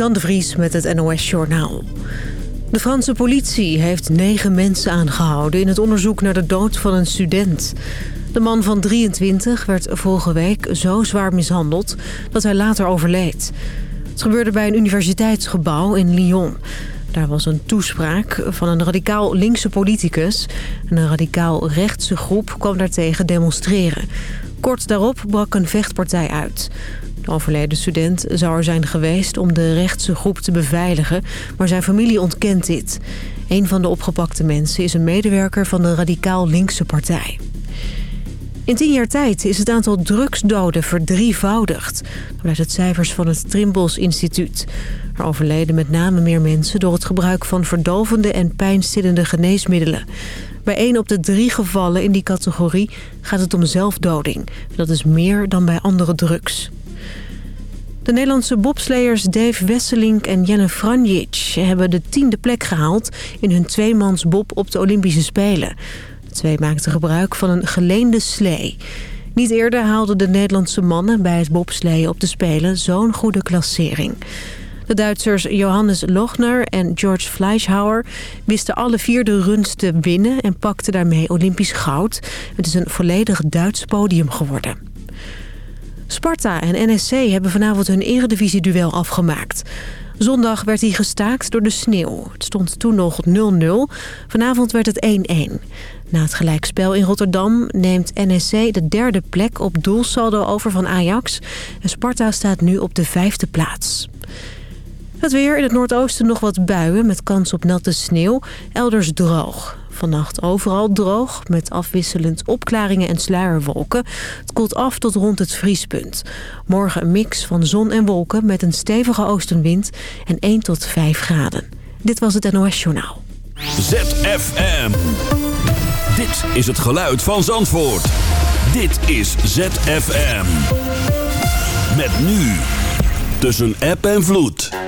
Dan de Vries met het NOS-journaal. De Franse politie heeft negen mensen aangehouden... in het onderzoek naar de dood van een student. De man van 23 werd vorige week zo zwaar mishandeld... dat hij later overleed. Het gebeurde bij een universiteitsgebouw in Lyon. Daar was een toespraak van een radicaal linkse politicus... en een radicaal rechtse groep kwam daartegen demonstreren. Kort daarop brak een vechtpartij uit... De overleden student zou er zijn geweest om de rechtse groep te beveiligen, maar zijn familie ontkent dit. Een van de opgepakte mensen is een medewerker van de radicaal linkse partij. In tien jaar tijd is het aantal drugsdoden verdrievoudigd. Dat blijkt uit cijfers van het Trimbos Instituut. Er overleden met name meer mensen door het gebruik van verdovende en pijnstillende geneesmiddelen. Bij één op de drie gevallen in die categorie gaat het om zelfdoding. Dat is meer dan bij andere drugs. De Nederlandse bobsleiers Dave Wesselink en Jenne Franjic hebben de tiende plek gehaald in hun tweemans bob op de Olympische Spelen. De twee maakten gebruik van een geleende slee. Niet eerder haalden de Nederlandse mannen bij het bobsleeën op de Spelen zo'n goede klassering. De Duitsers Johannes Lochner en George Fleischhauer wisten alle vier de runs te winnen en pakten daarmee Olympisch goud. Het is een volledig Duits podium geworden. Sparta en NSC hebben vanavond hun eredivisie-duel afgemaakt. Zondag werd hij gestaakt door de sneeuw. Het stond toen nog 0-0. Vanavond werd het 1-1. Na het gelijkspel in Rotterdam neemt NSC de derde plek op doelsaldo over van Ajax. En Sparta staat nu op de vijfde plaats. Het weer in het noordoosten nog wat buien met kans op natte sneeuw. Elders droog. Vannacht overal droog met afwisselend opklaringen en sluierwolken. Het koelt af tot rond het vriespunt. Morgen een mix van zon en wolken met een stevige oostenwind en 1 tot 5 graden. Dit was het NOS Journaal. ZFM. Dit is het geluid van Zandvoort. Dit is ZFM. Met nu. Tussen app en vloed.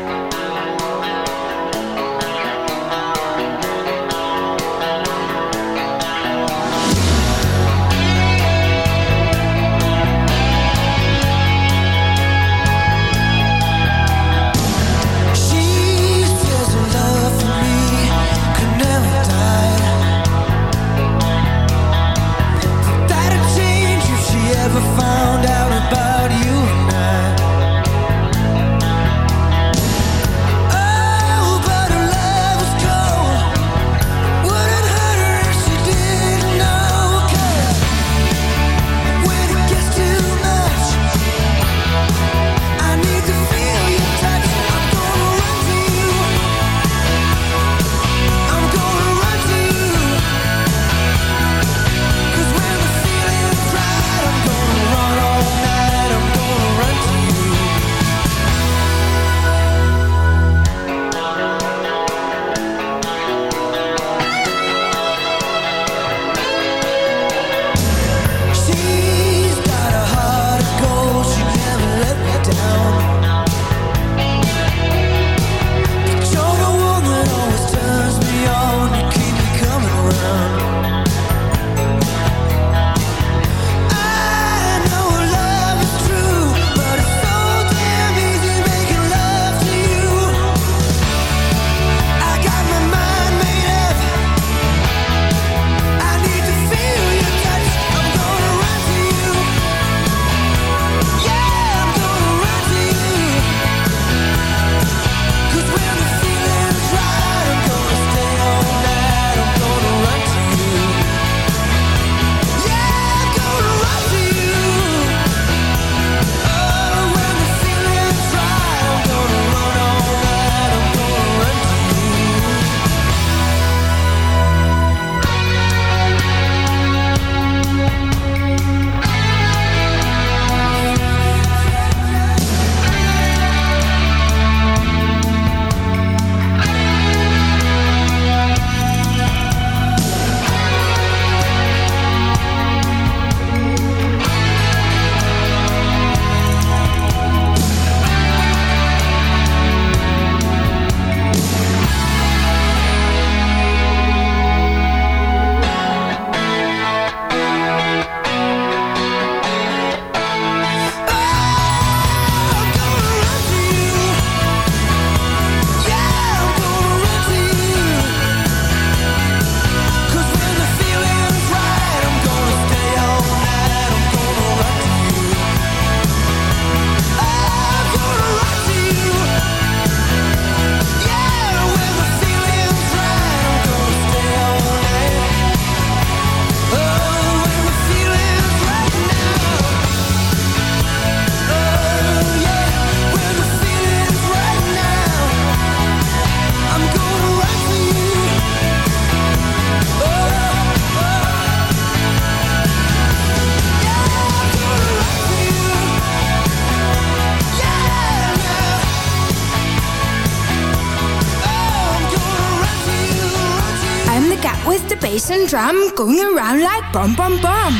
Bass and drum going around like bum bum bum.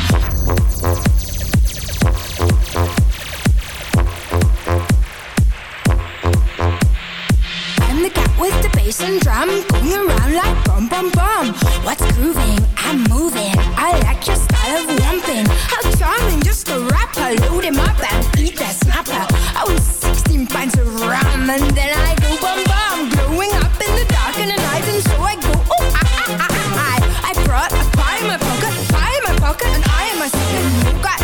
I'm the cat with the bass and drum going around like bum bum bum. What's grooving? I'm moving. I like your style of lumping. How charming, just a rapper. Load him up and eat that snapper. I was 16 pints of rum and then I go bum and I am a second. No got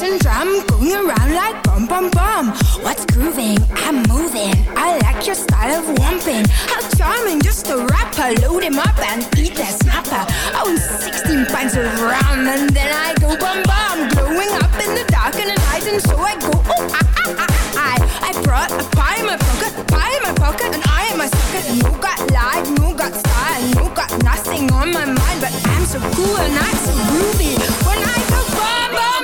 bass drum going around like bum bum bum. What's grooving? I'm moving. I like your style of romping. How charming, just a rapper. Load him up and eat that snapper. Own 16 pints of rum and then I go bum bum. Growing up in the dark and the night and so I go oh ah ah ah ah. I, I brought a pie in my pocket, pie in my pocket and I'm a sucker. No got life, no got style, no got nothing on my mind. But I'm so cool and I'm so groovy when I go bum bum.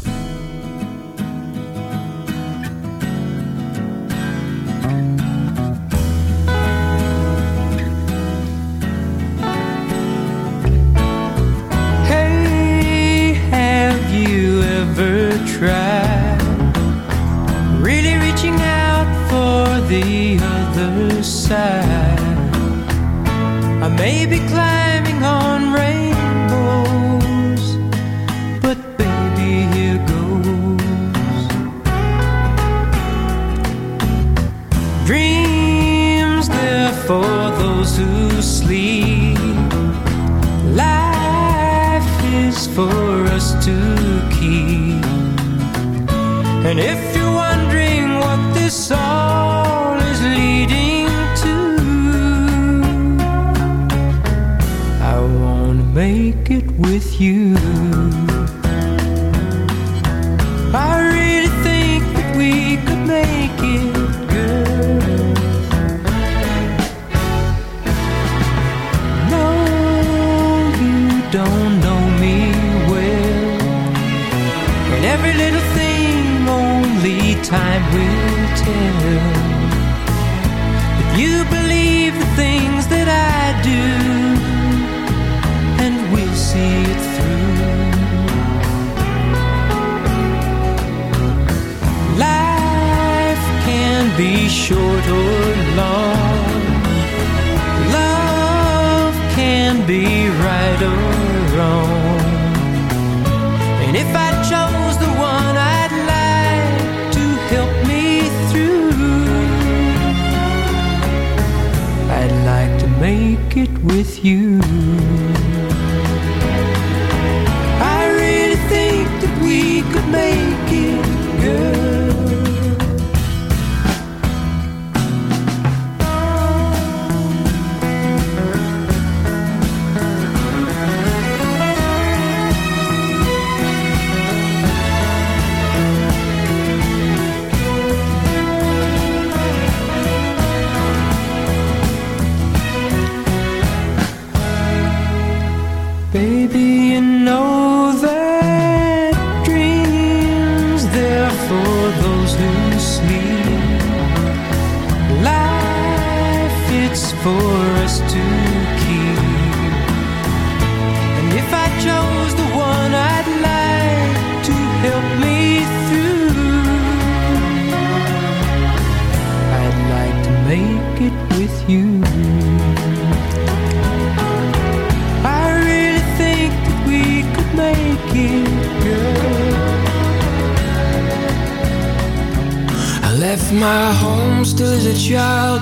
to sleep. Life is for us to keep. And if you're wondering what this all is leading to, I wanna make it with you. it with you. for us to keep. And if I chose the one I'd like to help me through, I'd like to make it with you. I really think that we could make it, girl. I left my home still as a child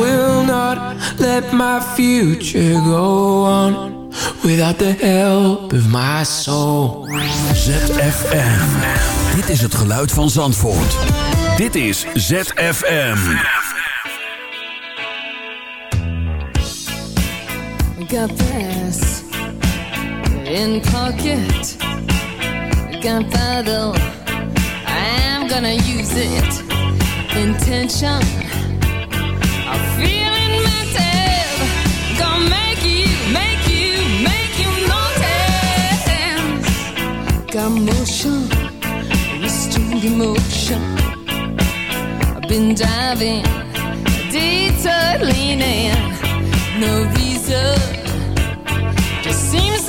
will not let my future go on without the help of my soul. ZFM. Dit is het geluid van Zandvoort. Dit is ZFM. Got this in pocket. Gunpowder. I'm gonna use it. Intention. Got motion, restrained emotion. I've been diving, detour leaning. No reason, just seems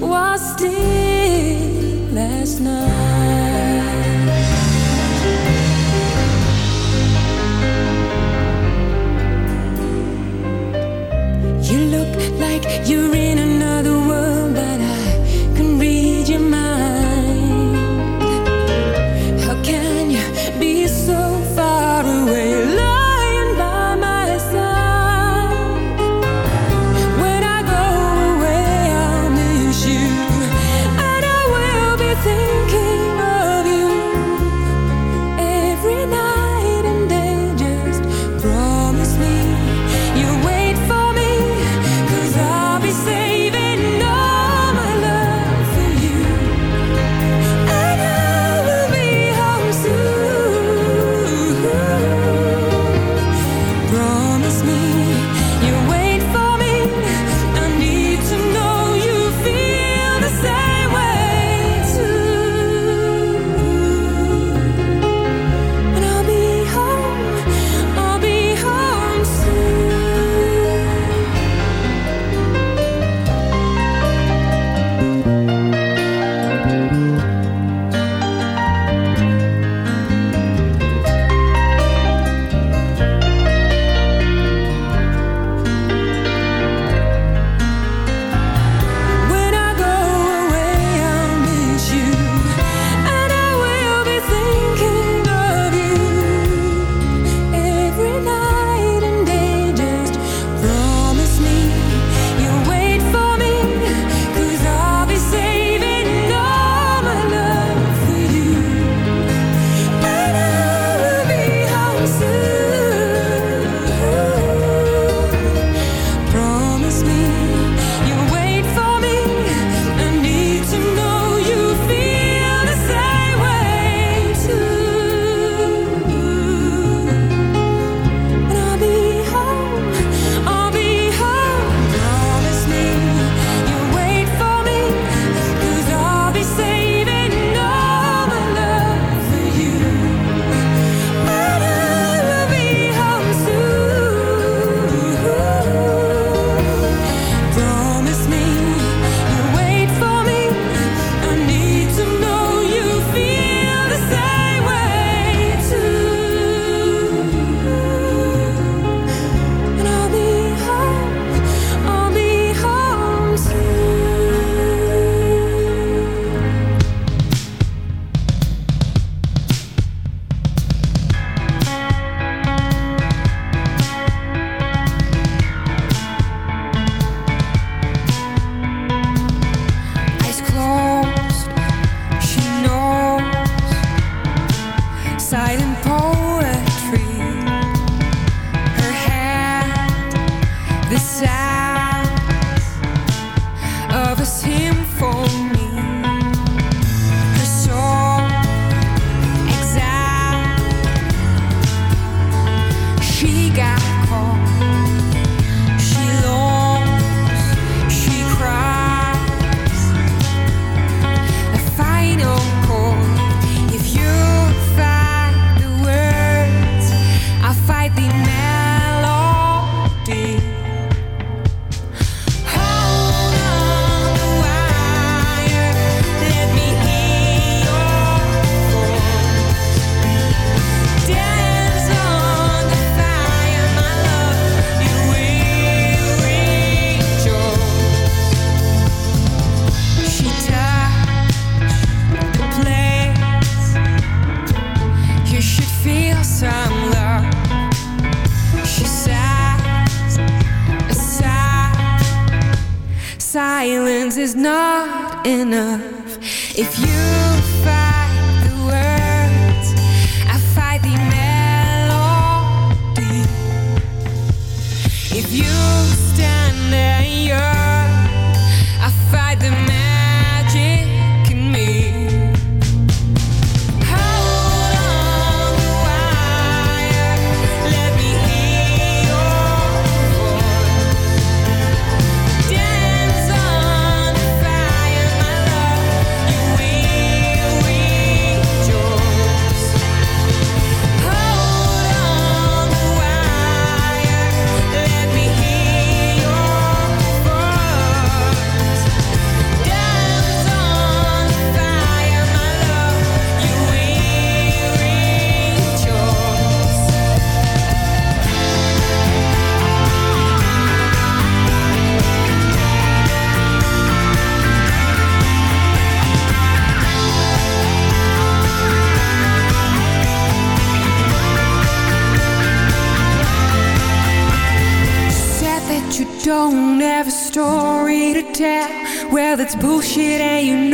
was still last night. You look like you're in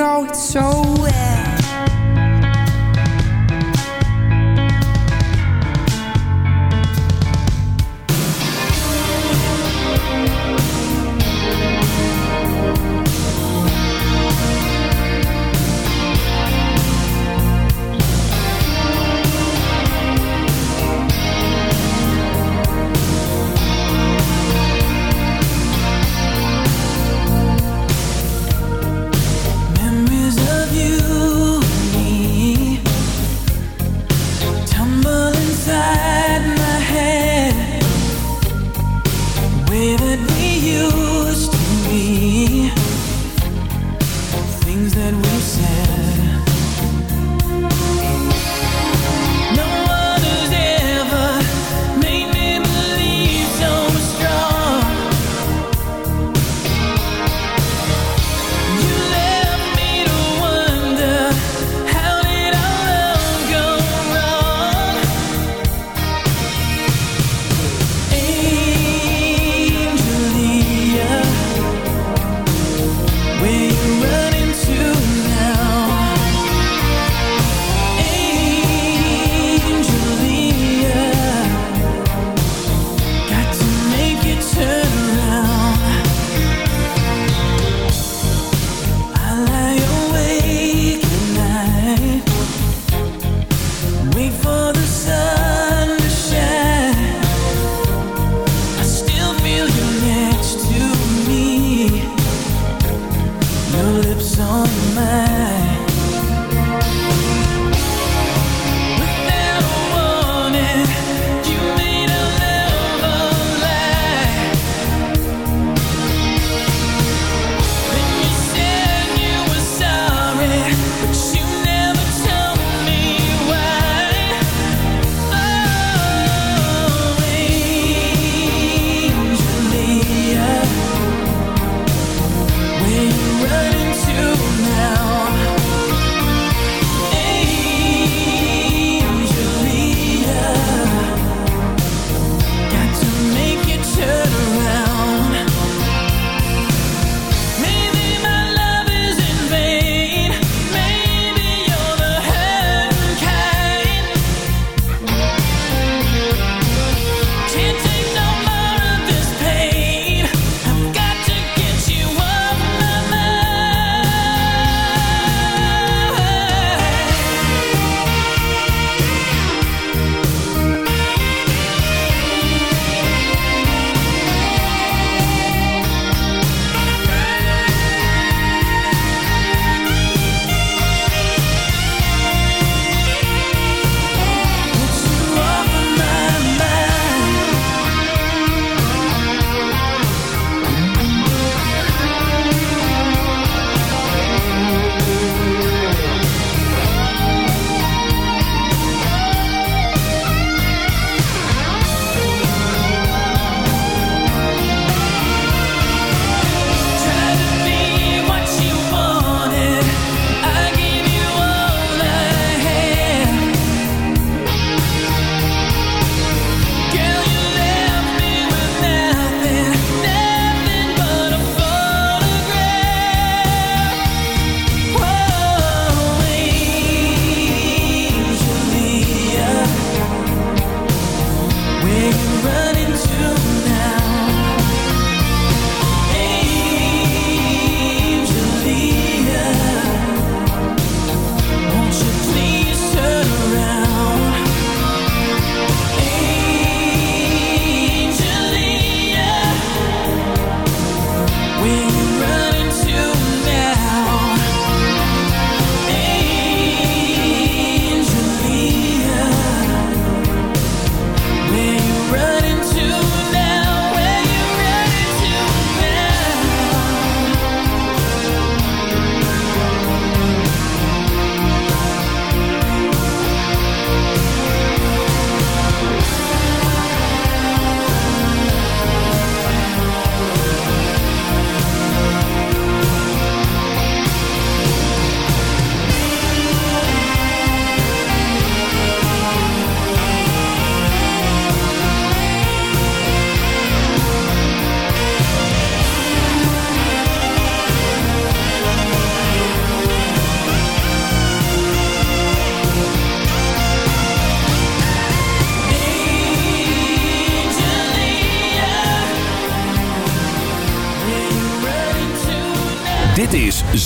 know it so well.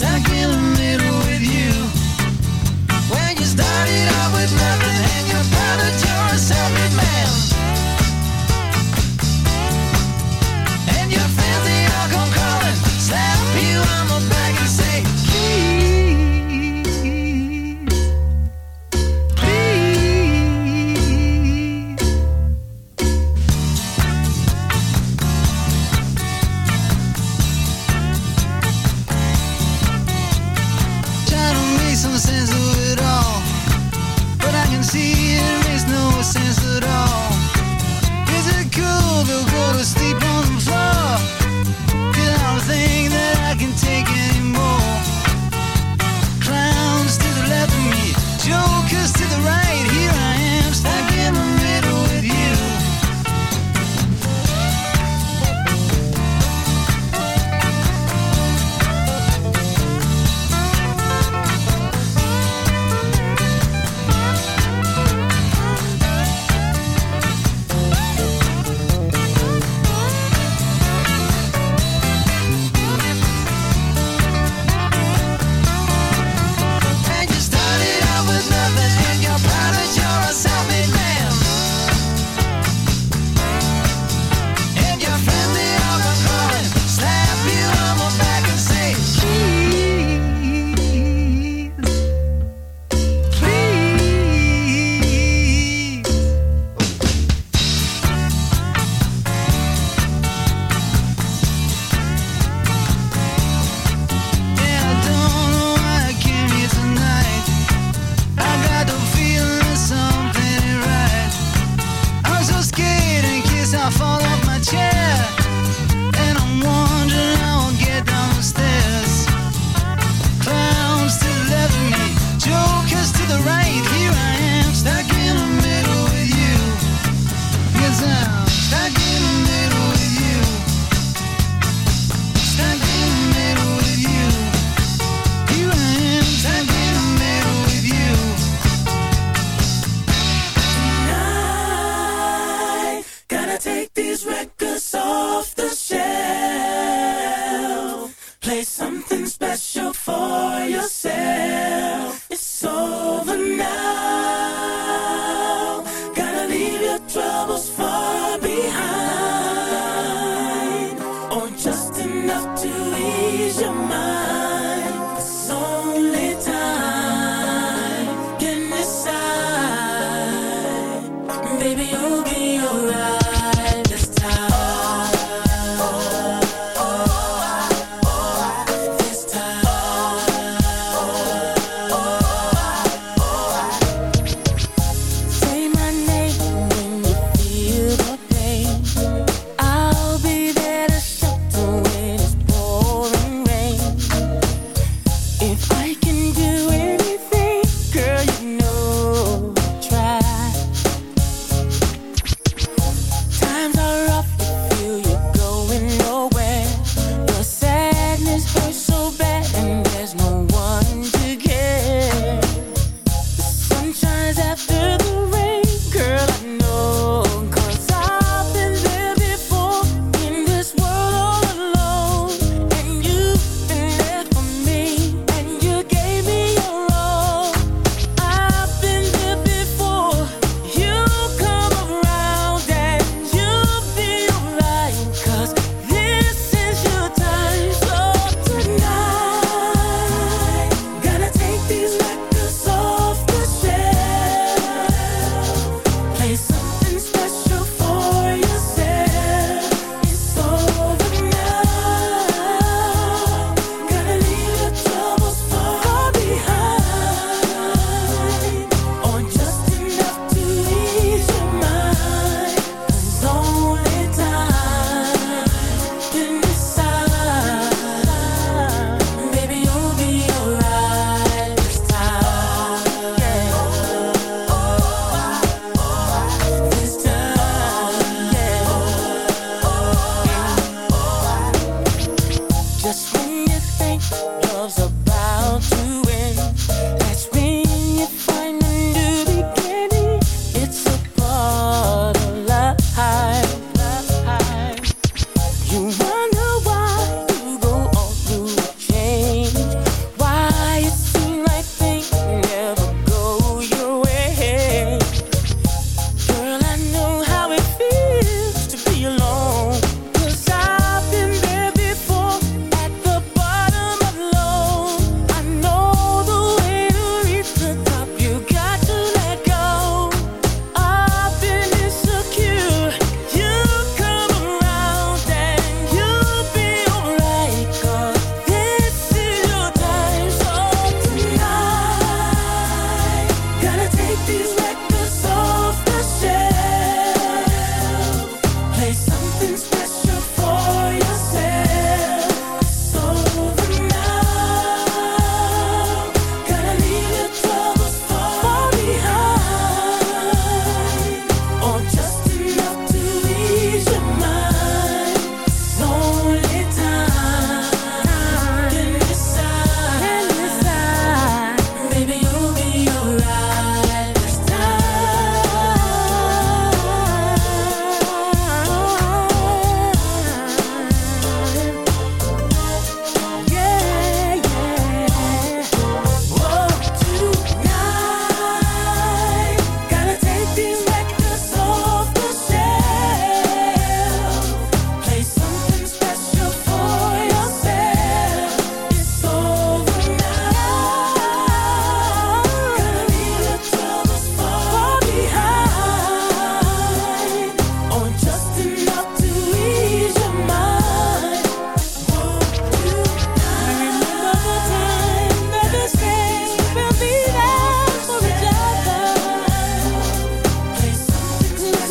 stuck in the middle with you. When you started out with nothing and you found that you're a man.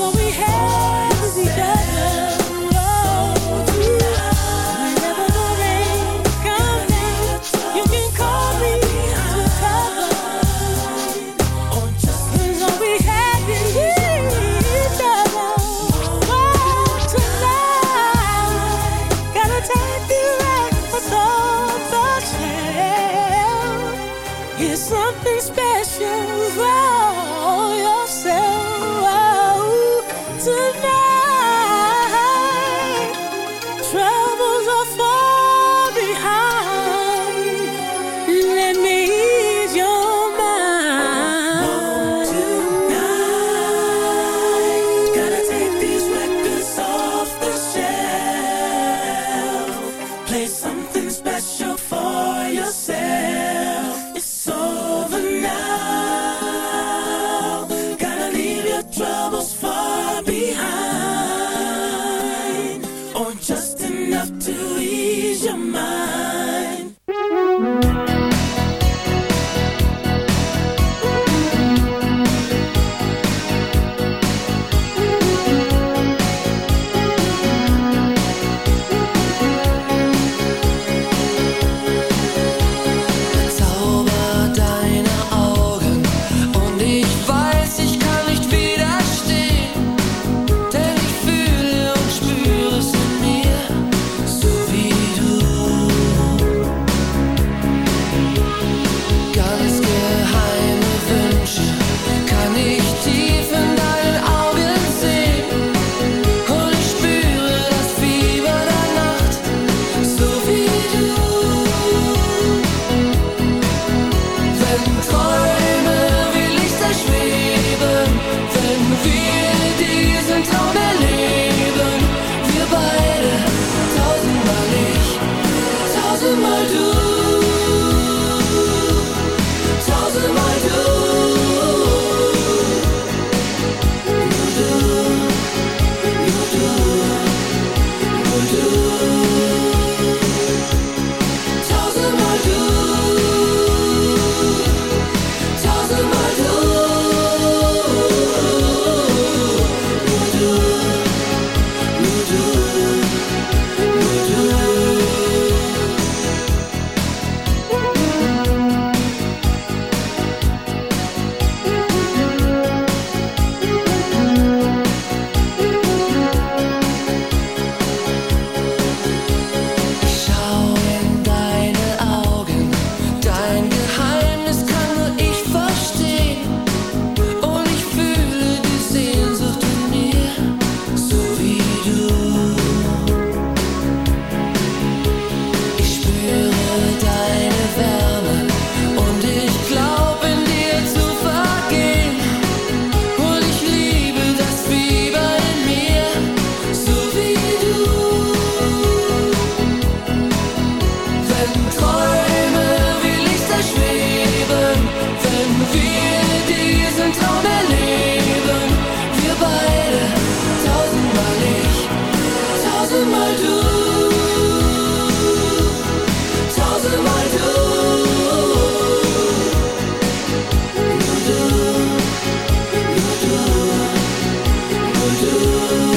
all we have. Nur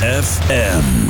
ZZFM.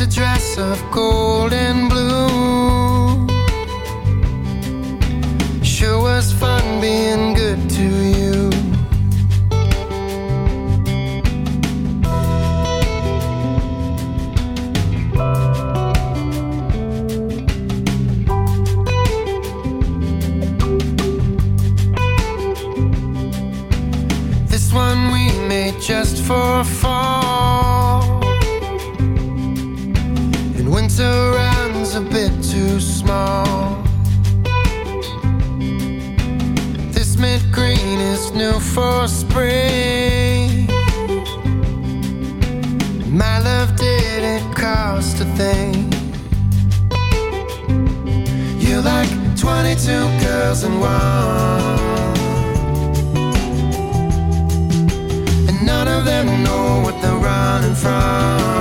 a dress of gold and blue. For spring. My love didn't cost a thing. You're like 22 girls in one. And none of them know what they're running from.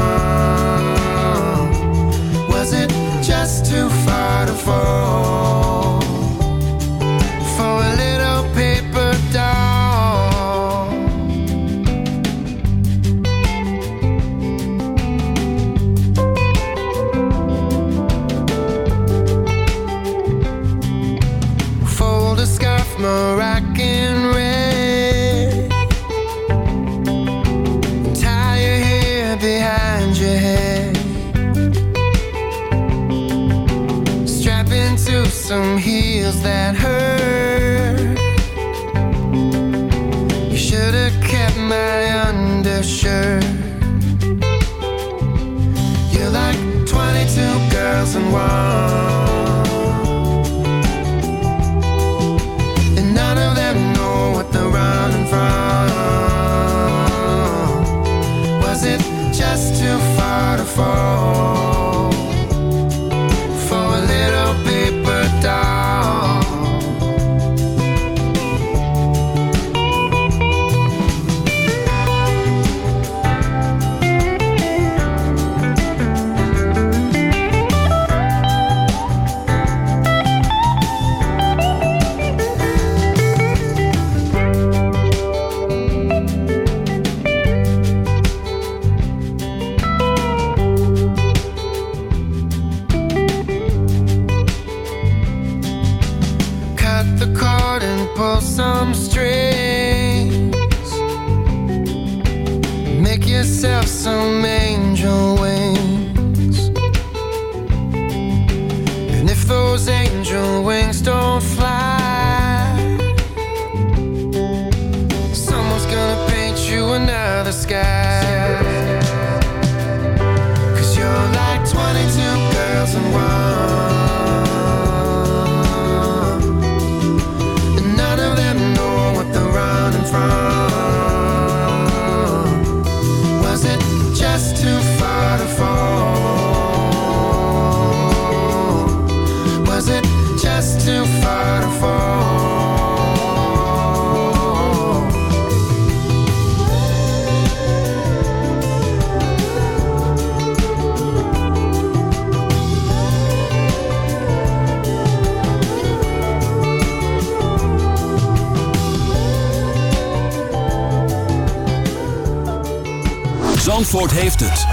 Zandvoort heeft het.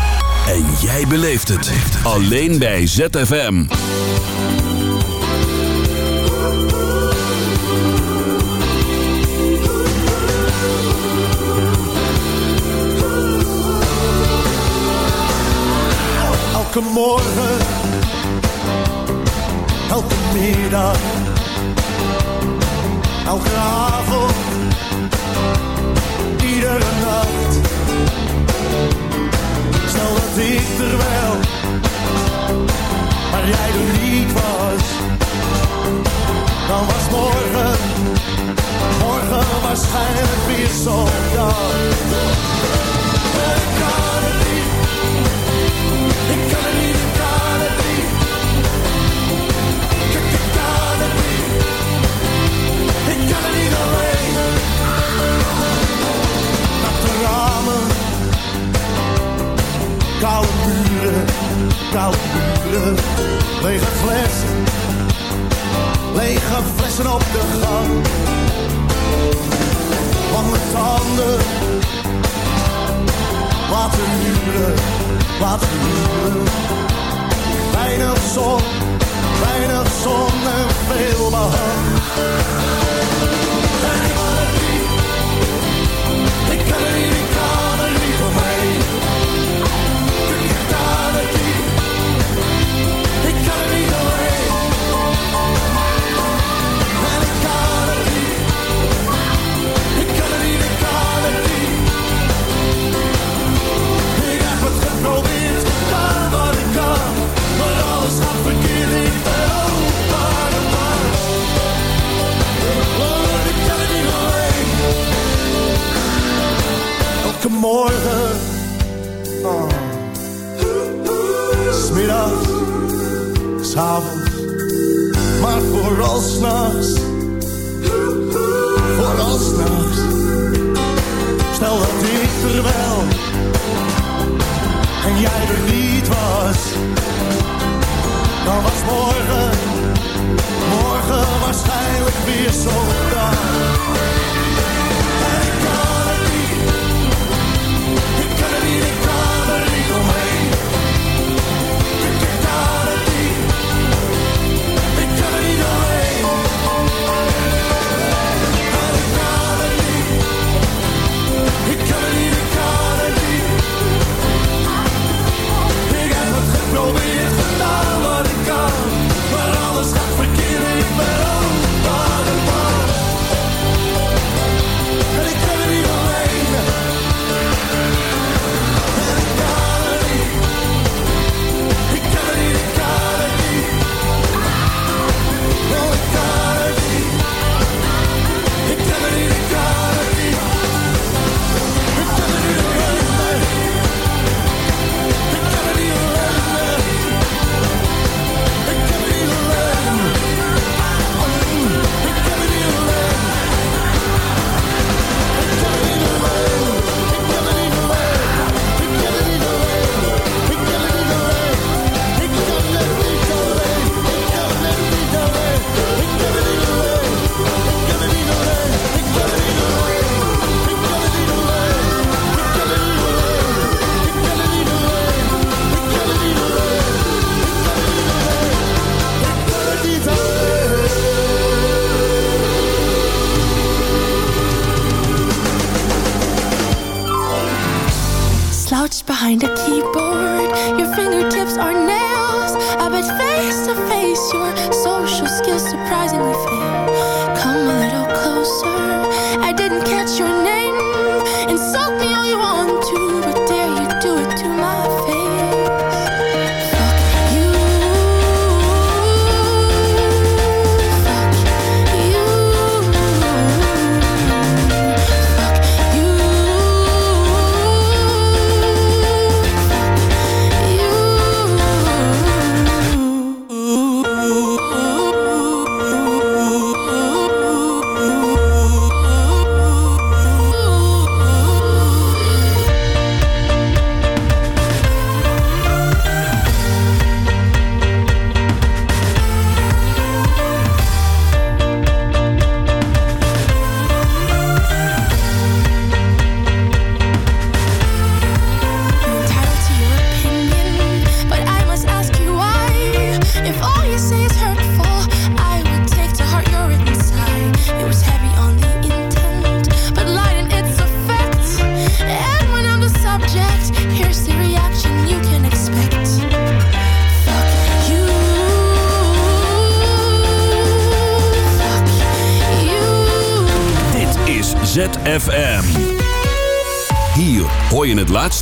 En jij beleeft het. Alleen bij ZFM. Elke morgen, elke middag, elke avond, iedere nacht. Dat ik er wel, maar jij er niet was. Dan was morgen, morgen waarschijnlijk weer zo'n dag. Lege flessen, lege flessen op de gang. Lange tanden, wat een huwelijk, wat een. Weinig zon, weinig zon en veel behang.